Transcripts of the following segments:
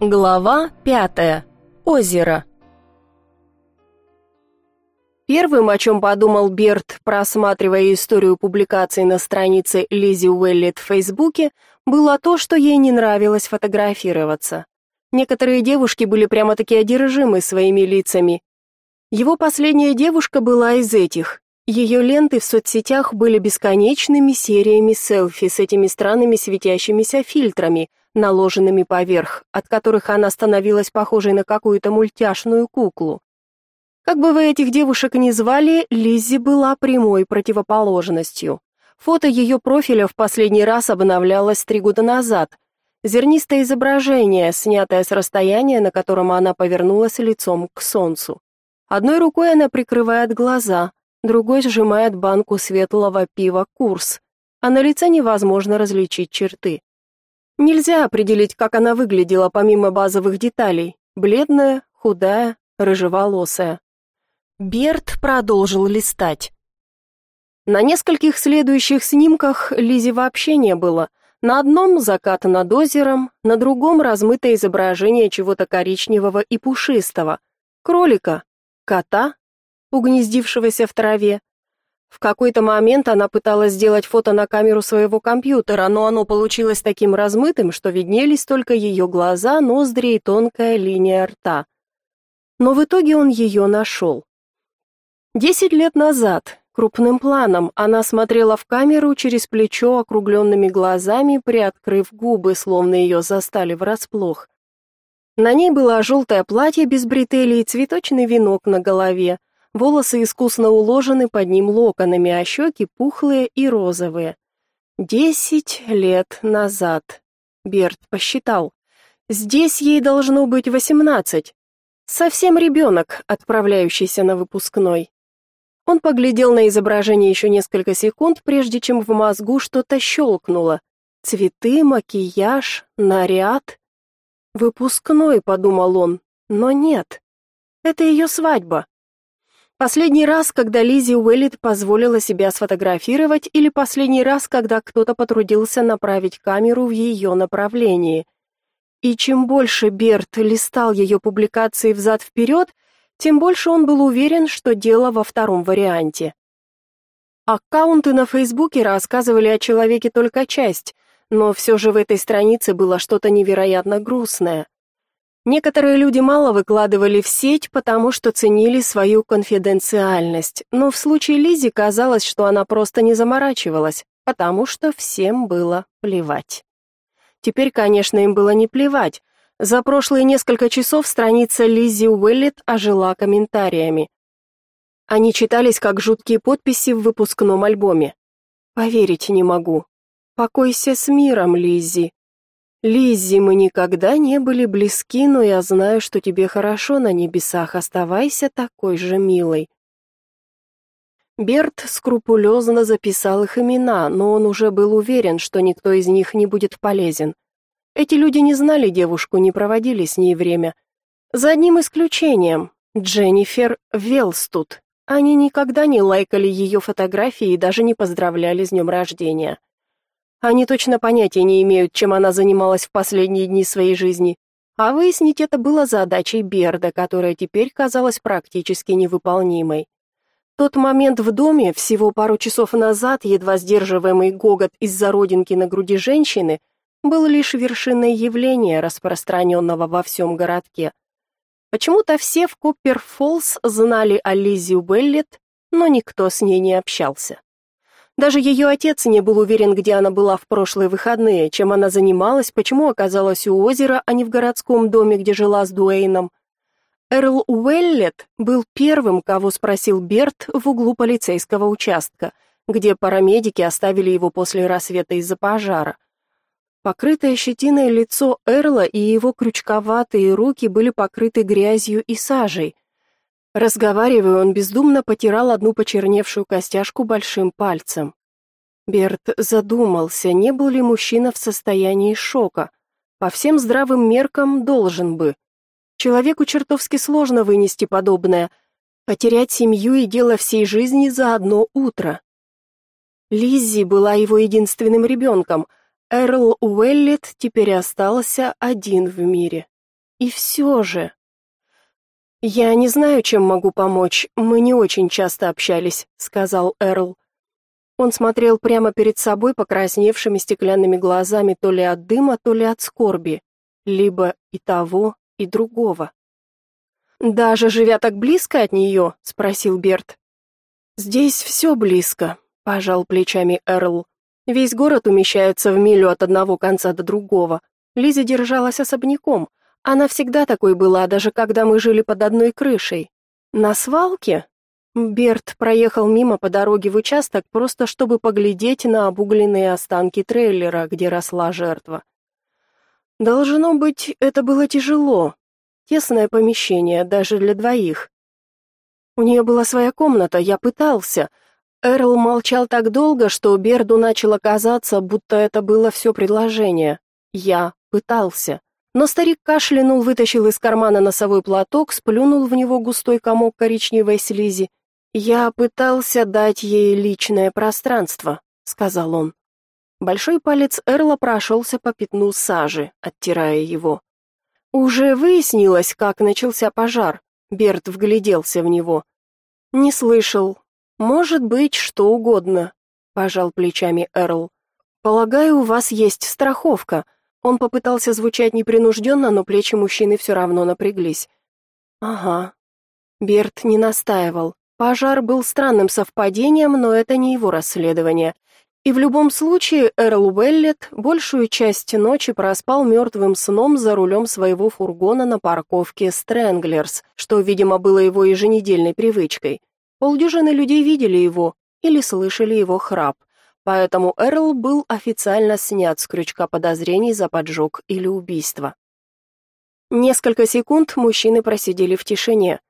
Глава пятая. Озеро. Первым, о чем подумал Берт, просматривая историю публикаций на странице Лизи Уэллет в Фейсбуке, было то, что ей не нравилось фотографироваться. Некоторые девушки были прямо-таки одержимы своими лицами. Его последняя девушка была из этих. Ее ленты в соцсетях были бесконечными сериями селфи с этими странными светящимися фильтрами, наложенными поверх, от которых она становилась похожей на какую-то мультяшную куклу. Как бы вы этих девушек ни звали, Лиззи была прямой противоположностью. Фото ее профиля в последний раз обновлялось три года назад. Зернистое изображение, снятое с расстояния, на котором она повернулась лицом к солнцу. Одной рукой она прикрывает глаза, другой сжимает банку светлого пива «Курс», а на лице невозможно различить черты. Нельзя определить, как она выглядела помимо базовых деталей: бледная, худая, рыжеволосая. Берт продолжил листать. На нескольких следующих снимках Лизи вообще не было. На одном закат над озером, на другом размытое изображение чего-то коричневого и пушистого, кролика, кота, угнездившегося в траве, в какой-то момент она пыталась сделать фото на камеру своего компьютера, но оно получилось таким размытым, что виднелись только ее глаза, ноздри и тонкая линия рта. Но в итоге он ее нашел. Десять лет назад, крупным планом, она смотрела в камеру через плечо округленными глазами, приоткрыв губы, словно ее застали врасплох. На ней было желтое платье без бретелей и цветочный венок на голове, Волосы искусно уложены под ним локонами, а щеки пухлые и розовые. Десять лет назад. Берт посчитал. Здесь ей должно быть восемнадцать. Совсем ребенок, отправляющийся на выпускной. Он поглядел на изображение еще несколько секунд, прежде чем в мозгу что-то щелкнуло. Цветы, макияж, наряд. Выпускной, подумал он, но нет. Это ее свадьба. Последний раз, когда Лизи Уэллит позволила себя сфотографировать, или последний раз, когда кто-то потрудился направить камеру в ее направлении. И чем больше Берт листал ее публикации взад-вперед, тем больше он был уверен, что дело во втором варианте. Аккаунты на Фейсбуке рассказывали о человеке только часть, но все же в этой странице было что-то невероятно грустное. Некоторые люди мало выкладывали в сеть, потому что ценили свою конфиденциальность, но в случае Лизи казалось, что она просто не заморачивалась, потому что всем было плевать. Теперь, конечно, им было не плевать. За прошлые несколько часов страница Лизи Уэллет ожила комментариями. Они читались как жуткие подписи в выпускном альбоме. «Поверить не могу. Покойся с миром, Лиззи. Лиззи, мы никогда не были близки, но я знаю, что тебе хорошо на небесах. Оставайся такой же милой. Берт скрупулезно записал их имена, но он уже был уверен, что никто из них не будет полезен. Эти люди не знали девушку, не проводили с ней время. За одним исключением Дженнифер Велстут. Они никогда не лайкали ее фотографии и даже не поздравляли с днем рождения. Они точно понятия не имеют, чем она занималась в последние дни своей жизни. А выяснить это было задачей Берда, которая теперь казалась практически невыполнимой. Тот момент в доме, всего пару часов назад, едва сдерживаемый гогот из-за родинки на груди женщины, был лишь вершиной явления, распространенного во всем городке. Почему-то все в Куппер-Фоллс знали о Лиззи Уэллет, но никто с ней не общался. Даже ее отец не был уверен, где она была в прошлые выходные, чем она занималась, почему оказалась у озера, а не в городском доме, где жила с Дуэйном. Эрл Уэллет был первым, кого спросил Берт в углу полицейского участка, где парамедики оставили его после рассвета из-за пожара. Покрытое щетиной лицо Эрла и его крючковатые руки были покрыты грязью и сажей – Разговаривая, он бездумно потирал одну почерневшую костяшку большим пальцем. Берт задумался, не был ли мужчина в состоянии шока. По всем здравым меркам должен бы. Человеку чертовски сложно вынести подобное, потерять семью и дело всей жизни за одно утро. Лиззи была его единственным ребенком. Эрл Уэллет теперь остался один в мире. И все же... «Я не знаю, чем могу помочь, мы не очень часто общались», — сказал Эрл. Он смотрел прямо перед собой покрасневшими стеклянными глазами то ли от дыма, то ли от скорби, либо и того, и другого. «Даже живя так близко от нее?» — спросил Берт. «Здесь все близко», — пожал плечами Эрл. «Весь город умещается в милю от одного конца до другого. Лиза держалась особняком. Она всегда такой была, даже когда мы жили под одной крышей. На свалке Берт проехал мимо по дороге в участок, просто чтобы поглядеть на обугленные останки трейлера, где росла жертва. Должно быть, это было тяжело. Тесное помещение, даже для двоих. У нее была своя комната, я пытался. Эрл молчал так долго, что Берду начало казаться, будто это было все предложение. Я пытался. Но старик кашлянул, вытащил из кармана носовой платок, сплюнул в него густой комок коричневой слизи «Я пытался дать ей личное пространство», — сказал он. Большой палец Эрла прошелся по пятну сажи, оттирая его. «Уже выяснилось, как начался пожар», — Берт вгляделся в него. «Не слышал. Может быть, что угодно», — пожал плечами Эрл. «Полагаю, у вас есть страховка». Он попытался звучать непринужденно, но плечи мужчины все равно напряглись. «Ага». Берт не настаивал. Пожар был странным совпадением, но это не его расследование. И в любом случае Эрл Уэллет большую часть ночи проспал мертвым сном за рулем своего фургона на парковке Стрэнглерс, что, видимо, было его еженедельной привычкой. Полдюжины людей видели его или слышали его храп, поэтому Эрл был официально снят с крючка подозрений за поджог или убийство. Несколько секунд мужчины просидели в тишине.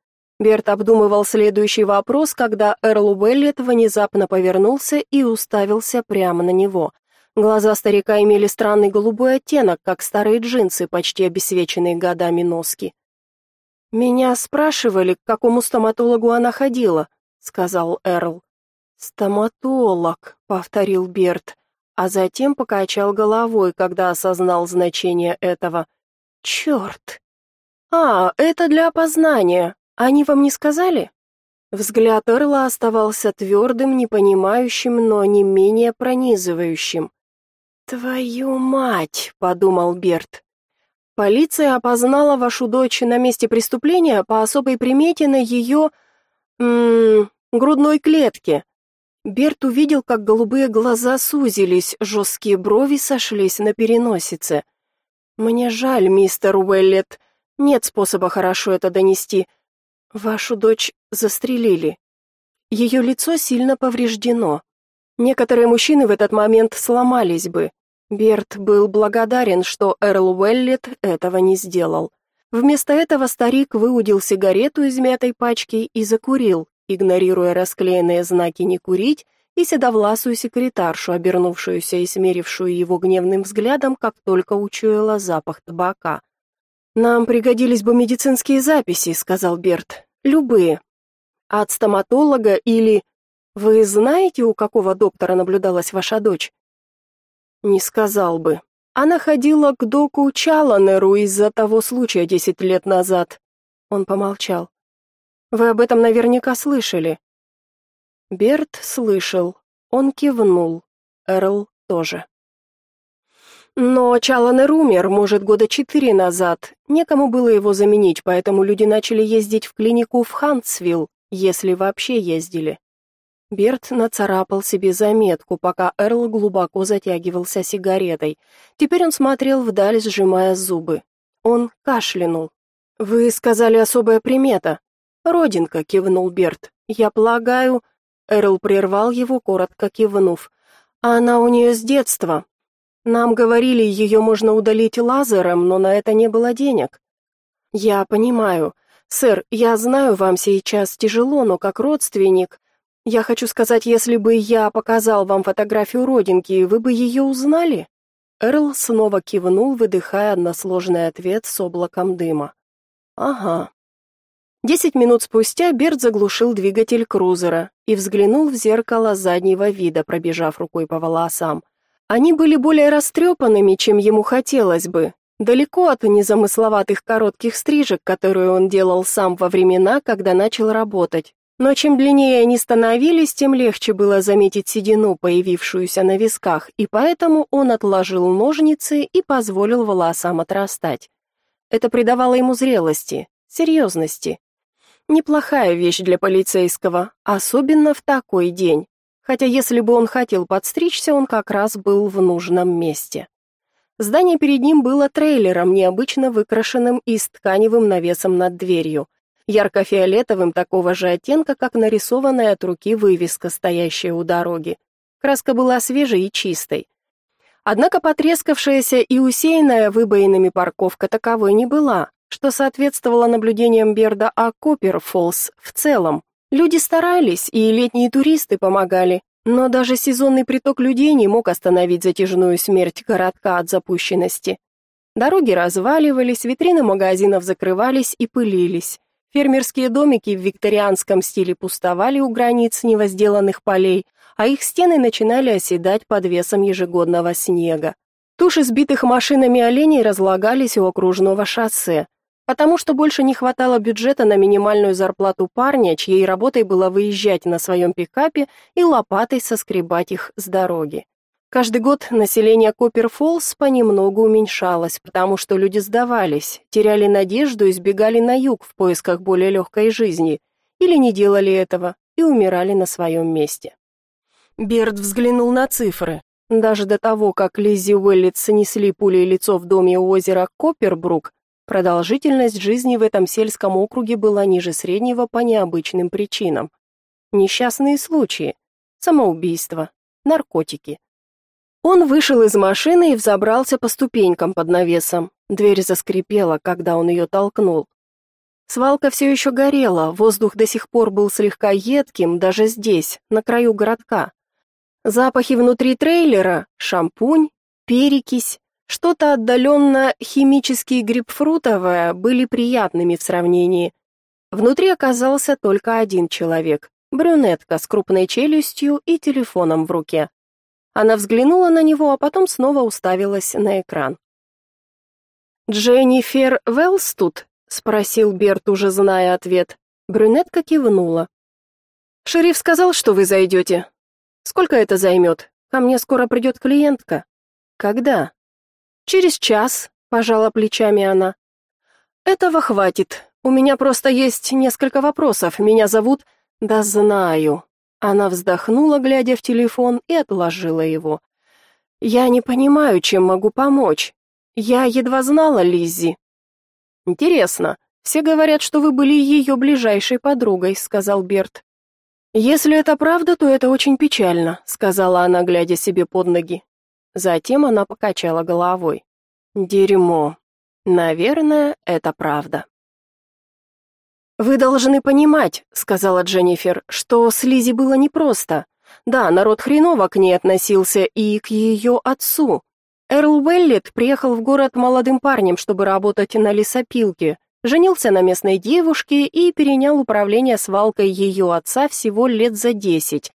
Берт обдумывал следующий вопрос, когда Эрл Уэллет внезапно повернулся и уставился прямо на него. Глаза старика имели странный голубой оттенок, как старые джинсы, почти обесвеченные годами носки. «Меня спрашивали, к какому стоматологу она ходила», — сказал Эрл. «Стоматолог», — повторил Берт, а затем покачал головой, когда осознал значение этого. «Черт!» «А, это для опознания. Они вам не сказали? Взгляд Эрла оставался твердым, непонимающим, но не менее пронизывающим. Твою мать, подумал Берт. Полиция опознала вашу дочь на месте преступления по особой примете на ее м грудной клетке. Берт увидел, как голубые глаза сузились, жесткие брови сошлись на переносице. Мне жаль, мистер Уэллет. Нет способа хорошо это донести. Вашу дочь застрелили. Ее лицо сильно повреждено. Некоторые мужчины в этот момент сломались бы. Берт был благодарен, что Эрл Уэллет этого не сделал. Вместо этого старик выудил сигарету из мятой пачки и закурил, игнорируя расклеенные знаки «не курить» и седовласую секретаршу, обернувшуюся и смерившую его гневным взглядом, как только учуяла запах табака. «Нам пригодились бы медицинские записи», — сказал Берт. «Любые. От стоматолога или... Вы знаете, у какого доктора наблюдалась ваша дочь?» «Не сказал бы. Она ходила к доку Чаланеру из-за того случая десять лет назад». Он помолчал. «Вы об этом наверняка слышали». Берт слышал. Он кивнул. Эрл тоже. Но Чаланер умер, может, года четыре назад. Некому было его заменить, поэтому люди начали ездить в клинику в Хантсвилл, если вообще ездили. Берт нацарапал себе заметку, пока Эрл глубоко затягивался сигаретой. Теперь он смотрел вдаль, сжимая зубы. Он кашлянул. «Вы сказали особая примета». «Родинка», — кивнул Берт. «Я полагаю...» Эрл прервал его, коротко кивнув. «Она у нее с детства. Нам говорили, ее можно удалить лазером, но на это не было денег. Я понимаю. Сэр, я знаю, вам сейчас тяжело, но как родственник, я хочу сказать, если бы я показал вам фотографию родинки, вы бы ее узнали? Эрл снова кивнул, выдыхая односложный ответ с облаком дыма. Ага. Десять минут спустя Берт заглушил двигатель крузера и взглянул в зеркало заднего вида, пробежав рукой по волосам. Они были более растрепанными, чем ему хотелось бы, Далеко от незамысловатых коротких стрижек, которые он делал сам во времена, когда начал работать. Но чем длиннее они становились, тем легче было заметить седину, появившуюся на висках, и поэтому он отложил ножницы и позволил волосам отрастать. Это придавало ему зрелости, серьезности. Неплохая вещь для полицейского, особенно в такой день. Хотя если бы он хотел подстричься, он как раз был в нужном месте. Здание перед ним было трейлером, необычно выкрашенным и с тканевым навесом над дверью ярко-фиолетовым такого же оттенка, как нарисованная от руки вывеска, стоящая у дороги. Краска была свежей и чистой. Однако потрескавшаяся и усеянная выбоинами парковка таковой не была, что соответствовало наблюдениям Берда о Копперфоллс в целом. Люди старались, и летние туристы помогали, но даже сезонный приток людей не мог остановить затяжную смерть городка от запущенности. Дороги разваливались, витрины магазинов закрывались и пылились. Фермерские домики в викторианском стиле пустовали у границ невозделанных полей, а их стены начинали оседать под весом ежегодного снега. Туши сбитых машинами оленей разлагались у окружного шоссе, потому что больше не хватало бюджета на минимальную зарплату парня, чьей работой было выезжать на своем пикапе и лопатой соскребать их с дороги. Каждый год население Копперфоллс понемногу уменьшалось, потому что люди сдавались, теряли надежду и сбегали на юг в поисках более легкой жизни, или не делали этого и умирали на своем месте. Берд взглянул на цифры. Даже до того, как Лиззи Уэллет снесли пулей лицо в доме у озера Коппербрук, продолжительность жизни в этом сельском округе была ниже среднего по необычным причинам. Несчастные случаи, самоубийства, наркотики – он вышел из машины и взобрался по ступенькам под навесом. Дверь заскрипела, когда он ее толкнул. Свалка все еще горела, воздух до сих пор был слегка едким, даже здесь, на краю городка. Запахи внутри трейлера, шампунь, перекись, что-то отдаленно химически грейпфрутовое были приятными в сравнении. Внутри оказался только один человек, брюнетка с крупной челюстью и телефоном в руке. Она взглянула на него, а потом снова уставилась на экран. «Дженнифер Велс тут?» — спросил Берт, уже зная ответ. Брюнетка кивнула. «Шериф сказал, что вы зайдете. Сколько это займет? Ко мне скоро придет клиентка». «Когда?» «Через час», — пожала плечами она. «Этого хватит. У меня просто есть несколько вопросов. Меня зовут...» «Да знаю», она вздохнула, глядя в телефон, и отложила его. «Я не понимаю, чем могу помочь. Я едва знала Лиззи». «Интересно. Все говорят, что вы были ее ближайшей подругой», — сказал Берт. «Если это правда, то это очень печально», — сказала она, глядя себе под ноги. Затем она покачала головой. «Дерьмо. Наверное, это правда». «Вы должны понимать», — сказала Дженнифер, — «что с Лизи было непросто. Да, народ хреново к ней относился и к ее отцу. Эрл Уэллет приехал в город молодым парнем, чтобы работать на лесопилке, женился на местной девушке и перенял управление свалкой ее отца всего лет за десять.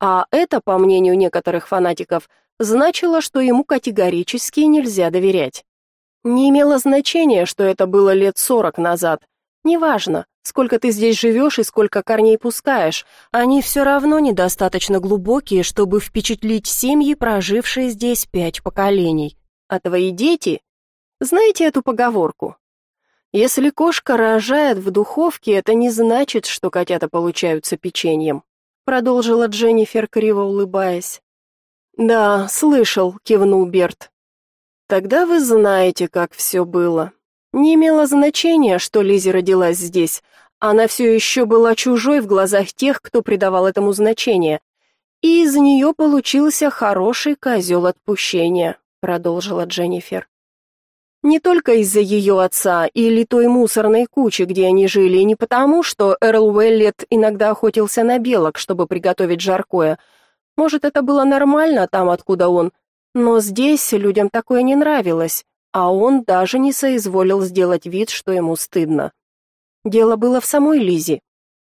А это, по мнению некоторых фанатиков, значило, что ему категорически нельзя доверять. Не имело значения, что это было лет сорок назад. Неважно, Сколько ты здесь живешь и сколько корней пускаешь, они все равно недостаточно глубокие, чтобы впечатлить семьи, прожившие здесь пять поколений. А твои дети? Знаете эту поговорку? Если кошка рожает в духовке, это не значит, что котята получаются печеньем, продолжила Дженнифер, криво улыбаясь. Да, слышал, кивнул Берт. Тогда вы знаете, как все было. Не имело значения, что Лизи родилась здесь. Она все еще была чужой в глазах тех, кто придавал этому значение. И из нее получился хороший козел отпущения, продолжила Дженнифер. Не только из-за ее отца или той мусорной кучи, где они жили, и не потому, что Эрл Уэллет иногда охотился на белок, чтобы приготовить жаркое. Может, это было нормально там, откуда он, но здесь людям такое не нравилось а он даже не соизволил сделать вид, что ему стыдно. Дело было в самой Лизе.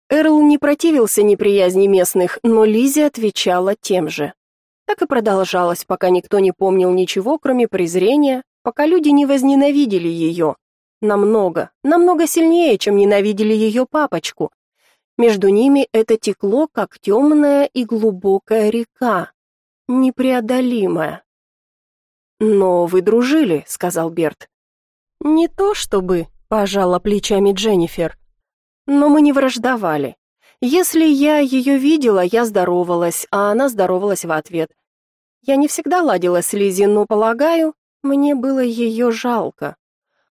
Эрл не противился неприязни местных, но Лизе отвечала тем же. Так и продолжалось, пока никто не помнил ничего, кроме презрения, пока люди не возненавидели ее. Намного, намного сильнее, чем ненавидели ее папочку. Между ними это текло, как темная и глубокая река, непреодолимая. «Но вы дружили», — сказал Берт. «Не то чтобы», — пожала плечами Дженнифер. «Но мы не враждовали. Если я ее видела, я здоровалась, а она здоровалась в ответ. Я не всегда ладила с Лизи, но, полагаю, мне было ее жалко.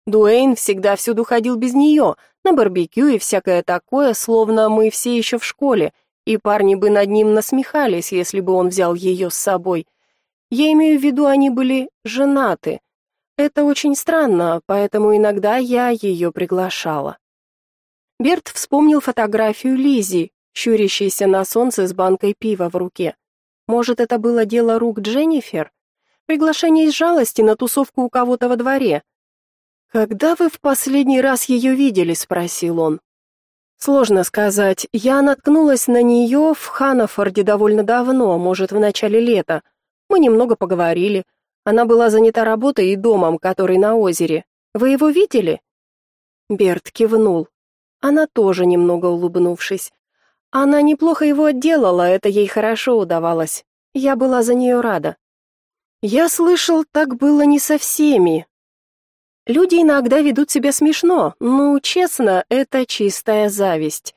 Дуэйн всегда всюду ходил без нее, на барбекю и всякое такое, словно мы все еще в школе, и парни бы над ним насмехались, если бы он взял ее с собой. Я имею в виду, они были женаты. Это очень странно, поэтому иногда я ее приглашала. Берт вспомнил фотографию Лизи, щурящейся на солнце с банкой пива в руке. Может, это было дело рук Дженнифер? Приглашение из жалости на тусовку у кого-то во дворе. «Когда вы в последний раз ее видели?» — спросил он. Сложно сказать. Я наткнулась на нее в Ханафорде довольно давно, может, в начале лета. Мы немного поговорили. Она была занята работой и домом, который на озере. Вы его видели? Берт кивнул. Она тоже немного улыбнувшись. Она неплохо его отделала, это ей хорошо удавалось. Я была за нее рада. Я слышал, так было не со всеми. Люди иногда ведут себя смешно, но, честно, это чистая зависть.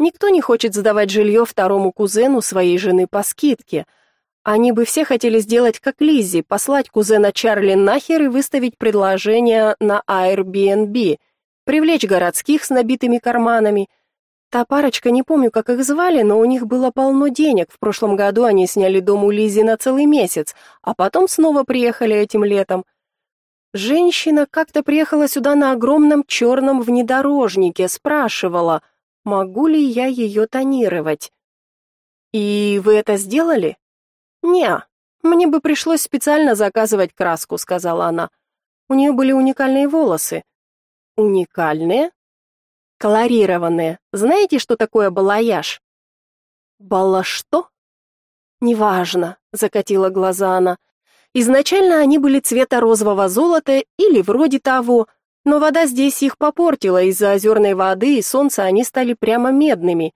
Никто не хочет сдавать жилье второму кузену своей жены по скидке. Они бы все хотели сделать как Лиззи, послать кузена Чарли нахер и выставить предложение на Airbnb, привлечь городских с набитыми карманами. Та парочка, не помню, как их звали, но у них было полно денег. В прошлом году они сняли дом у Лизи на целый месяц, а потом снова приехали этим летом. Женщина как-то приехала сюда на огромном черном внедорожнике, спрашивала, могу ли я ее тонировать. «И вы это сделали?» «Не, мне бы пришлось специально заказывать краску», — сказала она. У нее были уникальные волосы. Уникальные? Колорированные. Знаете, что такое балаяж? Бала что? Неважно, закатила глаза она. Изначально они были цвета розового золота или вроде того, но вода здесь их попортила, из-за озерной воды и солнца они стали прямо медными.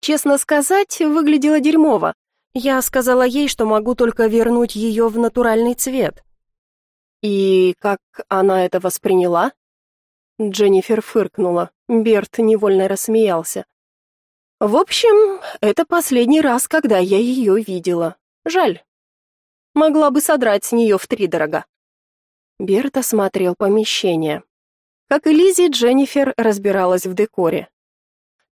Честно сказать, выглядело дерьмово. Я сказала ей, что могу только вернуть ее в натуральный цвет. И как она это восприняла? Дженнифер фыркнула. Берт невольно рассмеялся. В общем, это последний раз, когда я ее видела. Жаль. Могла бы содрать с нее втридорога. Берт осмотрел помещение. Как и Лизи, Дженнифер разбиралась в декоре.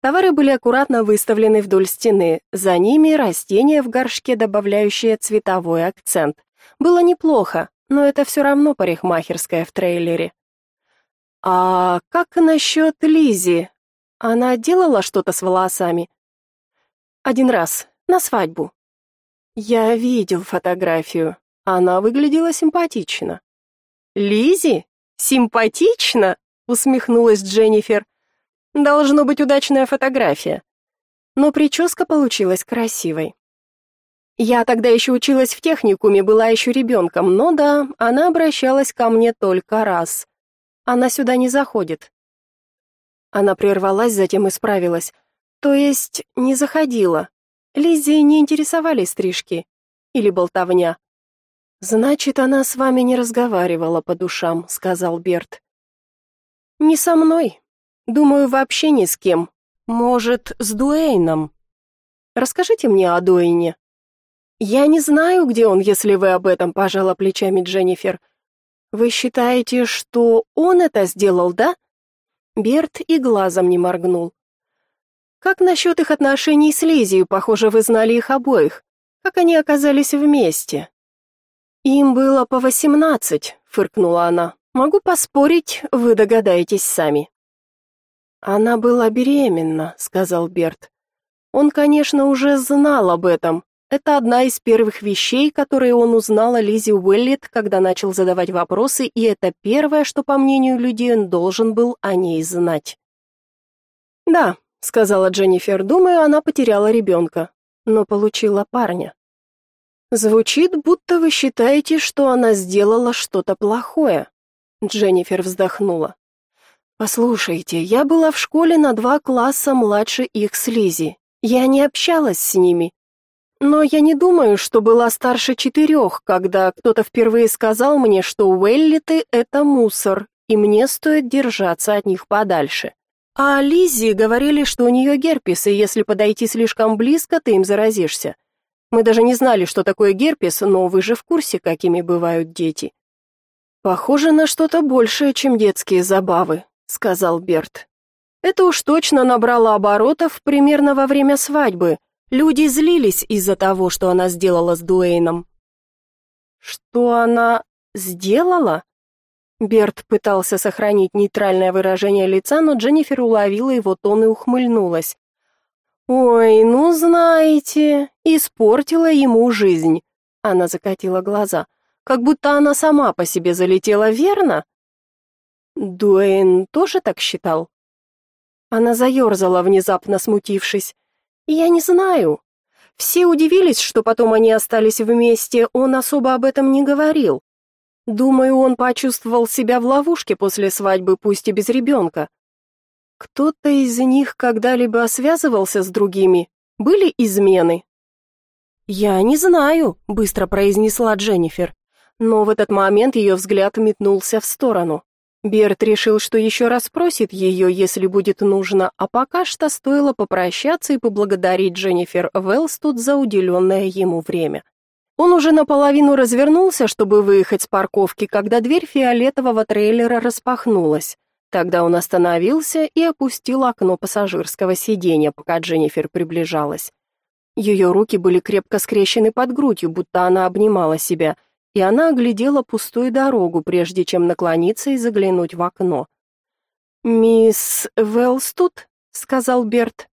Товары были аккуратно выставлены вдоль стены, за ними растения в горшке, добавляющие цветовой акцент. Было неплохо, но это все равно парикмахерская в трейлере. А как насчет Лизи? Она делала что-то с волосами? Один раз, на свадьбу. Я видел фотографию. Она выглядела симпатично. Лизи? Симпатично? усмехнулась Дженнифер. Должно быть удачная фотография. Но прическа получилась красивой. Я тогда еще училась в техникуме, была еще ребенком, но да, она обращалась ко мне только раз. Она сюда не заходит. Она прервалась, затем исправилась. То есть не заходила. Лиззи не интересовали стрижки или болтовня. Значит, она с вами не разговаривала по душам, сказал Берт. Не со мной. Думаю, вообще ни с кем. Может, с Дуэйном. Расскажите мне о Дуэйне. Я не знаю, где он, если вы об этом, пожала плечами Дженнифер. Вы считаете, что он это сделал, да? Берт и глазом не моргнул. Как насчет их отношений с Лизией? Похоже, вы знали их обоих. Как они оказались вместе? Им было по восемнадцать, фыркнула она. Могу поспорить, вы догадаетесь сами. Она была беременна, сказал Берт. Он, конечно, уже знал об этом, это одна из первых вещей, которые он узнал о Лизе Уэллет, когда начал задавать вопросы, и это первое, что, по мнению людей, он должен был о ней знать. «Да», — сказала Дженнифер, — «думаю, она потеряла ребенка, но получила парня». Звучит, будто вы считаете, что она сделала что-то плохое. Дженнифер вздохнула. Послушайте, я была в школе на два класса младше их с Лизи. Я не общалась с ними. Но я не думаю, что была старше четырех, когда кто-то впервые сказал мне, что Уэллиты — это мусор, и мне стоит держаться от них подальше. А Лизи говорили, что у нее герпес, и если подойти слишком близко, ты им заразишься. Мы даже не знали, что такое герпес, но вы же в курсе, какими бывают дети. Похоже на что-то большее, чем детские забавы, сказал Берт. Это уж точно набрало оборотов примерно во время свадьбы. Люди злились из-за того, что она сделала с Дуэйном. Что она сделала? Берт пытался сохранить нейтральное выражение лица, но Дженнифер уловила его тон и ухмыльнулась. «Ой, ну знаете, испортила ему жизнь». Она закатила глаза, как будто она сама по себе залетела, верно? Дуэйн тоже так считал? Она заерзала, внезапно смутившись. «Я не знаю. Все удивились, что потом они остались вместе, он особо об этом не говорил. Думаю, он почувствовал себя в ловушке после свадьбы, пусть и без ребенка. Кто-то из них когда-либо связывался с другими? Были измены? Я не знаю, быстро произнесла Дженнифер. Но в этот момент ее взгляд метнулся в сторону. Берт решил, что еще раз спросит ее, если будет нужно, а пока что стоило попрощаться и поблагодарить Дженнифер Велстуд за уделенное ему время. Он уже наполовину развернулся, чтобы выехать с парковки, когда дверь фиолетового трейлера распахнулась. Тогда он остановился и опустил окно пассажирского сиденья, пока Дженнифер приближалась. Ее руки были крепко скрещены под грудью, будто она обнимала себя, и она оглядела пустую дорогу, прежде чем наклониться и заглянуть в окно. «Мисс Велс тут?» — сказал Берт.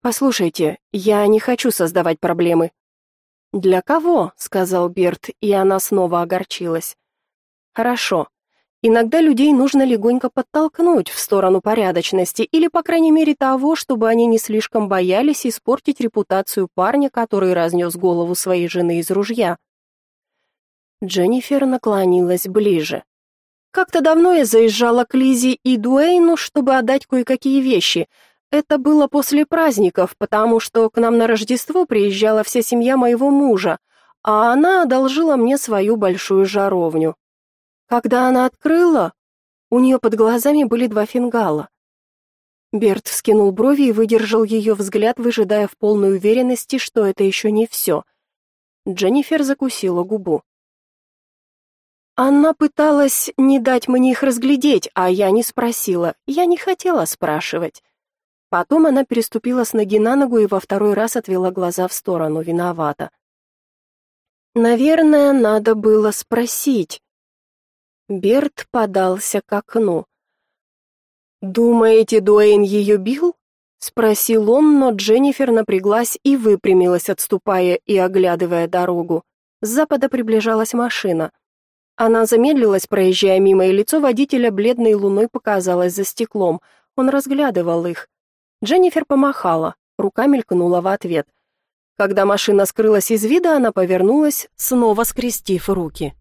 «Послушайте, я не хочу создавать проблемы». «Для кого?» — сказал Берт, и она снова огорчилась. «Хорошо. Иногда людей нужно легонько подтолкнуть в сторону порядочности или, по крайней мере, того, чтобы они не слишком боялись испортить репутацию парня, который разнес голову своей жены из ружья. Дженнифер наклонилась ближе. Как-то давно я заезжала к Лизе и Дуэйну, чтобы отдать кое-какие вещи. Это было после праздников, потому что к нам на Рождество приезжала вся семья моего мужа, а она одолжила мне свою большую жаровню. Когда она открыла, у нее под глазами были два фингала. Берт вскинул брови и выдержал ее взгляд, выжидая в полной уверенности, что это еще не все. Дженнифер закусила губу. Она пыталась не дать мне их разглядеть, а я не спросила. Я не хотела спрашивать. Потом она переступила с ноги на ногу и во второй раз отвела глаза в сторону, виновата. Наверное, надо было спросить. Берт подался к окну. «Думаете, Дуэйн ее бил?» — спросил он, но Дженнифер напряглась и выпрямилась, отступая и оглядывая дорогу. С запада приближалась машина. Она замедлилась, проезжая мимо, и лицо водителя бледной луной показалось за стеклом. Он разглядывал их. Дженнифер помахала, рука мелькнула в ответ. Когда машина скрылась из вида, она повернулась, снова скрестив руки.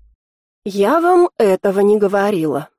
«Я вам этого не говорила.